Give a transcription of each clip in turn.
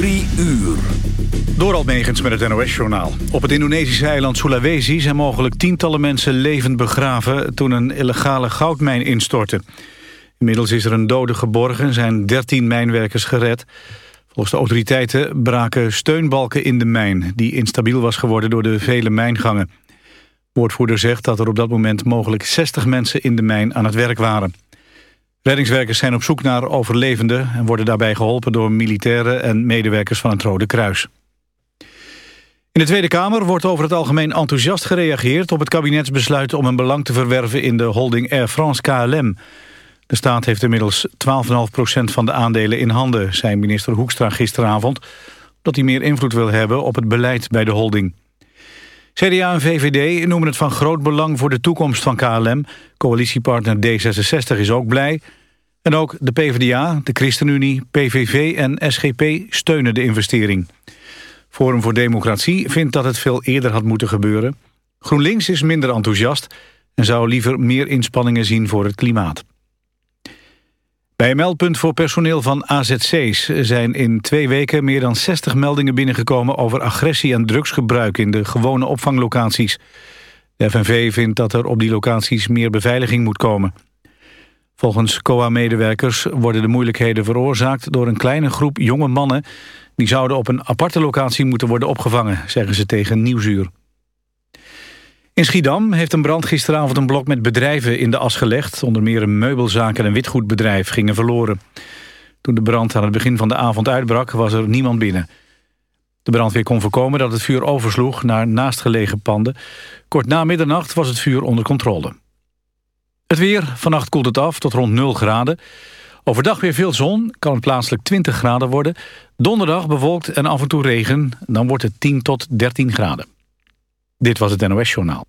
Drie uur. Door Almegens met het NOS-journaal. Op het Indonesische eiland Sulawesi zijn mogelijk tientallen mensen levend begraven... toen een illegale goudmijn instortte. Inmiddels is er een dode geborgen, zijn 13 mijnwerkers gered. Volgens de autoriteiten braken steunbalken in de mijn... die instabiel was geworden door de vele mijngangen. Woordvoerder zegt dat er op dat moment mogelijk 60 mensen in de mijn aan het werk waren. Reddingswerkers zijn op zoek naar overlevenden... en worden daarbij geholpen door militairen en medewerkers van het Rode Kruis. In de Tweede Kamer wordt over het algemeen enthousiast gereageerd... op het kabinetsbesluit om een belang te verwerven in de holding Air France KLM. De staat heeft inmiddels 12,5% van de aandelen in handen... zei minister Hoekstra gisteravond... omdat hij meer invloed wil hebben op het beleid bij de holding. CDA en VVD noemen het van groot belang voor de toekomst van KLM. Coalitiepartner D66 is ook blij. En ook de PvdA, de ChristenUnie, PVV en SGP steunen de investering. Forum voor Democratie vindt dat het veel eerder had moeten gebeuren. GroenLinks is minder enthousiast en zou liever meer inspanningen zien voor het klimaat. Bij een meldpunt voor personeel van AZC's zijn in twee weken meer dan 60 meldingen binnengekomen over agressie en drugsgebruik in de gewone opvanglocaties. De FNV vindt dat er op die locaties meer beveiliging moet komen. Volgens COA-medewerkers worden de moeilijkheden veroorzaakt door een kleine groep jonge mannen. Die zouden op een aparte locatie moeten worden opgevangen, zeggen ze tegen Nieuwsuur. In Schiedam heeft een brand gisteravond een blok met bedrijven in de as gelegd. Onder meer een meubelzaak en een witgoedbedrijf gingen verloren. Toen de brand aan het begin van de avond uitbrak was er niemand binnen. De brandweer kon voorkomen dat het vuur oversloeg naar naastgelegen panden. Kort na middernacht was het vuur onder controle. Het weer, vannacht koelt het af tot rond 0 graden. Overdag weer veel zon, kan het plaatselijk 20 graden worden. Donderdag bewolkt en af en toe regen, dan wordt het 10 tot 13 graden. Dit was het NOS Journaal.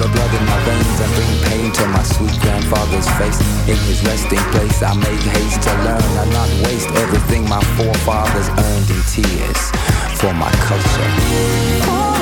the blood in my veins and bring pain to my sweet grandfather's face. In his resting place, I make haste to learn and not waste everything my forefathers earned in tears for my culture.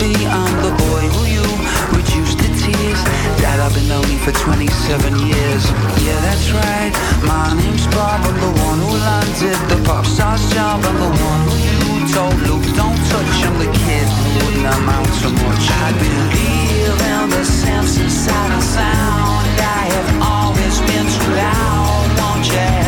Be. I'm the boy who you reduced to tears. Dad, I've been lonely for 27 years. Yeah, that's right. My name's Bob. I'm the one who landed the pop star's job. I'm the one who you told Luke, don't touch. I'm the kid who wouldn't amount to much. I believe in the sense inside of sound. I have always been too loud. Won't you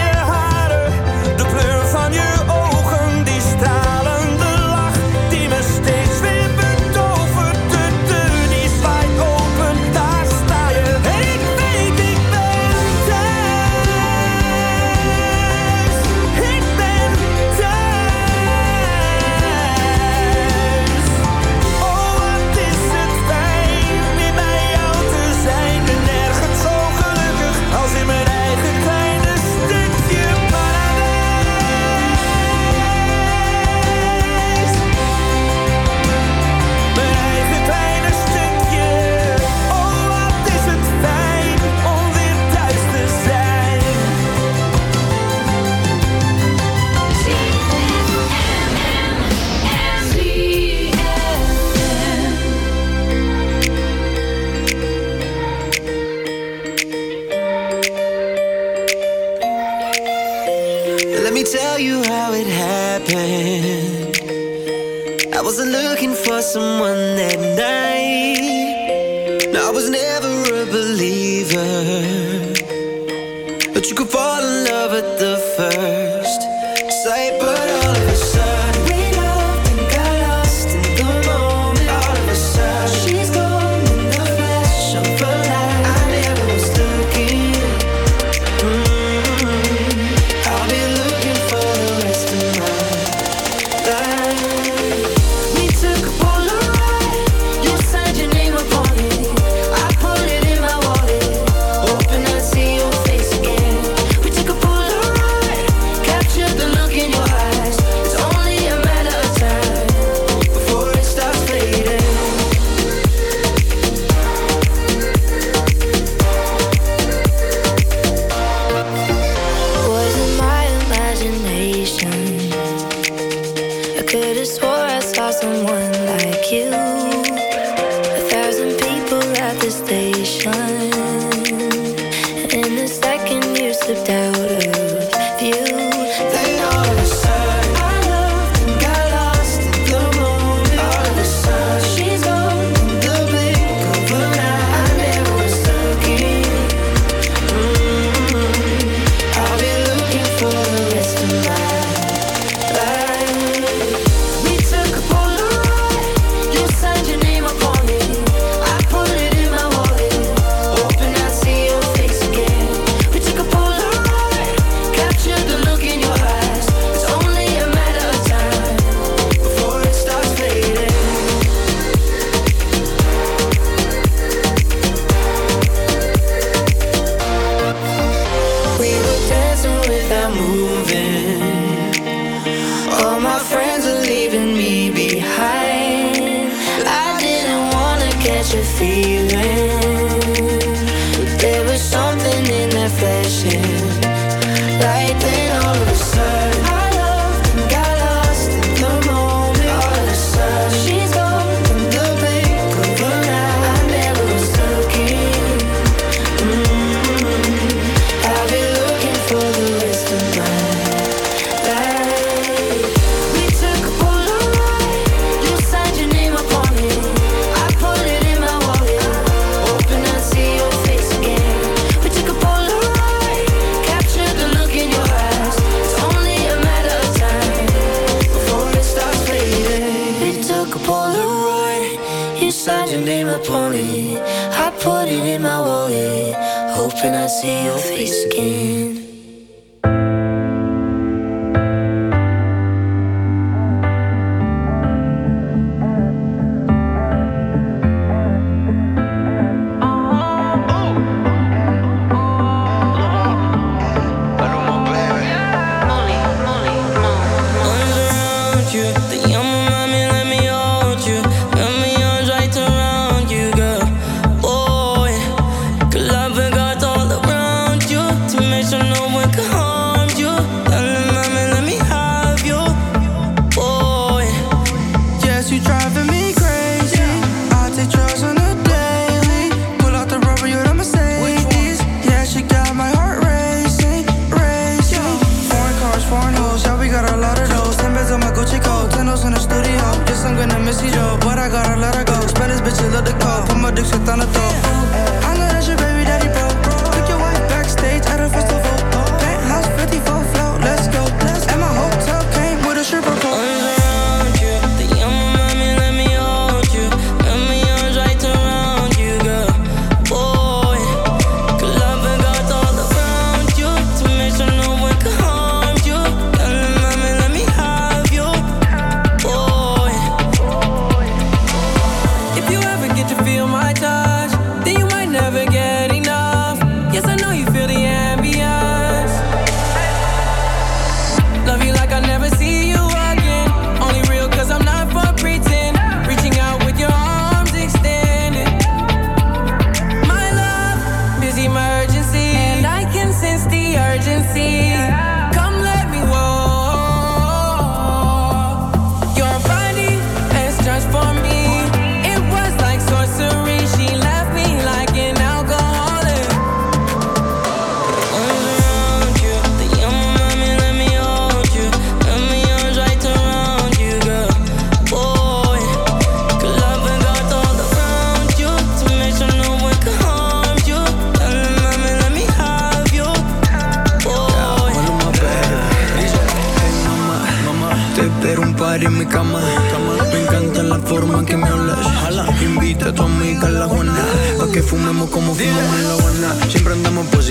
Satan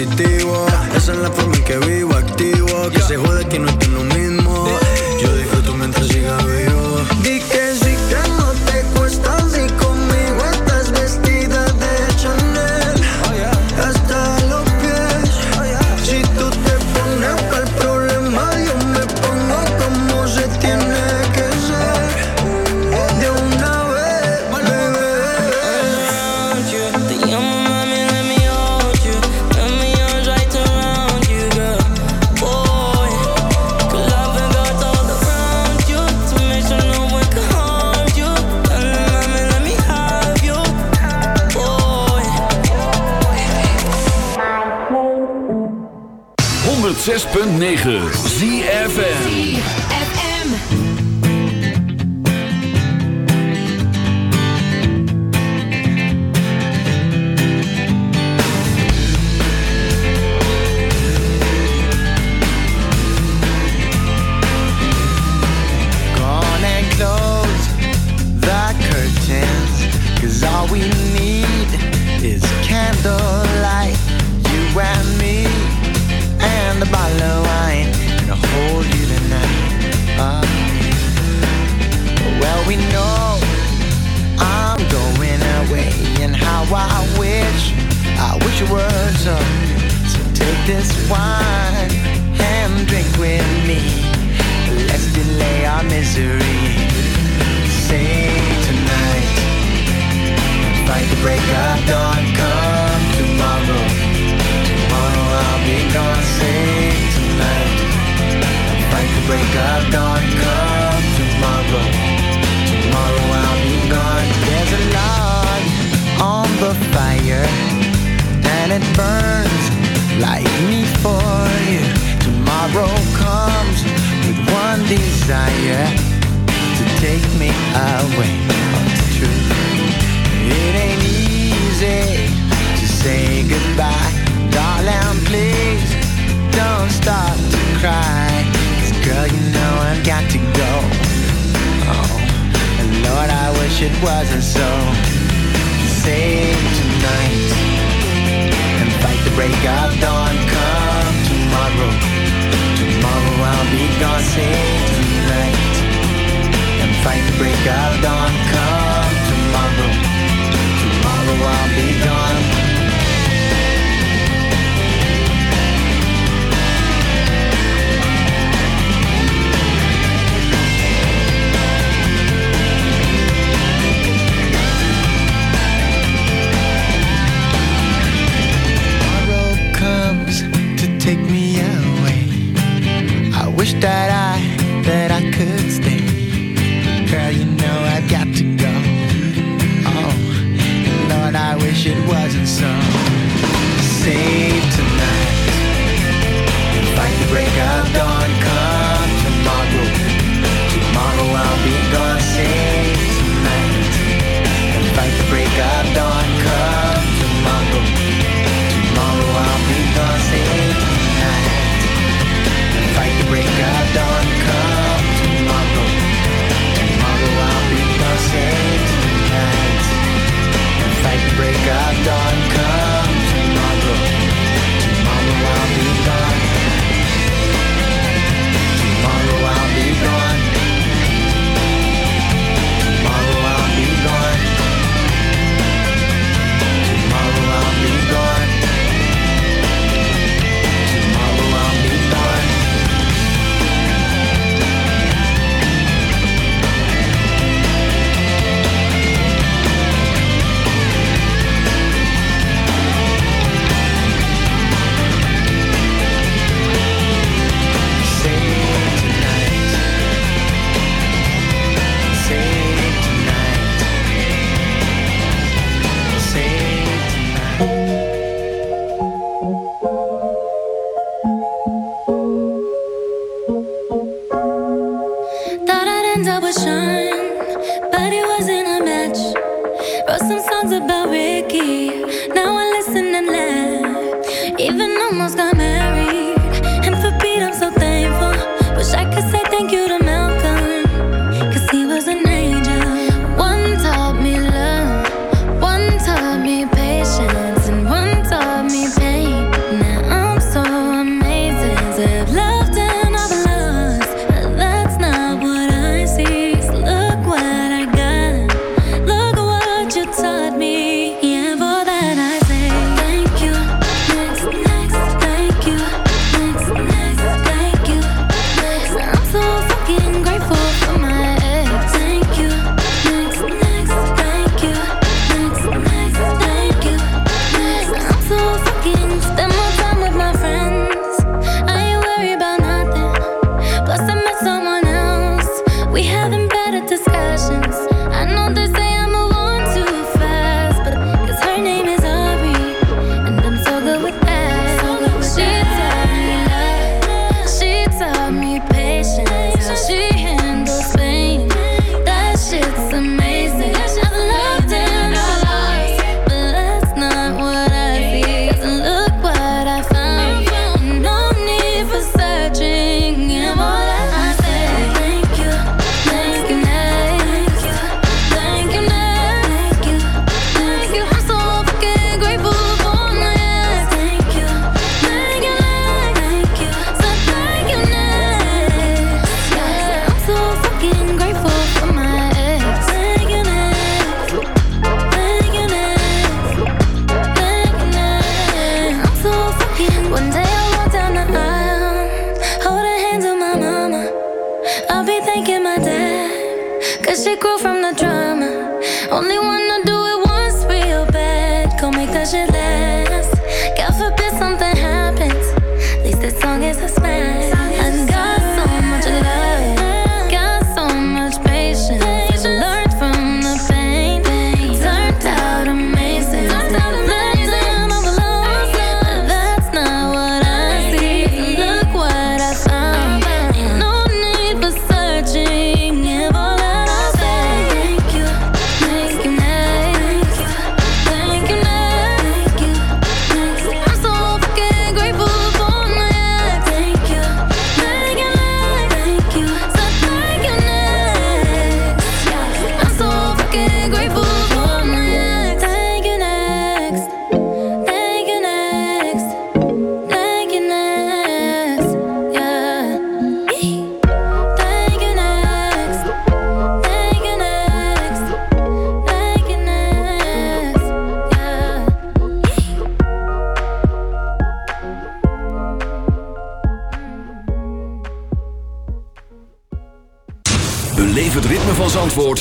Esa es la forma en que vivo activo. Que se jode que no estoy 9.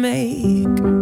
make.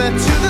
to the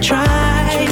try.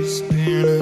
spinning.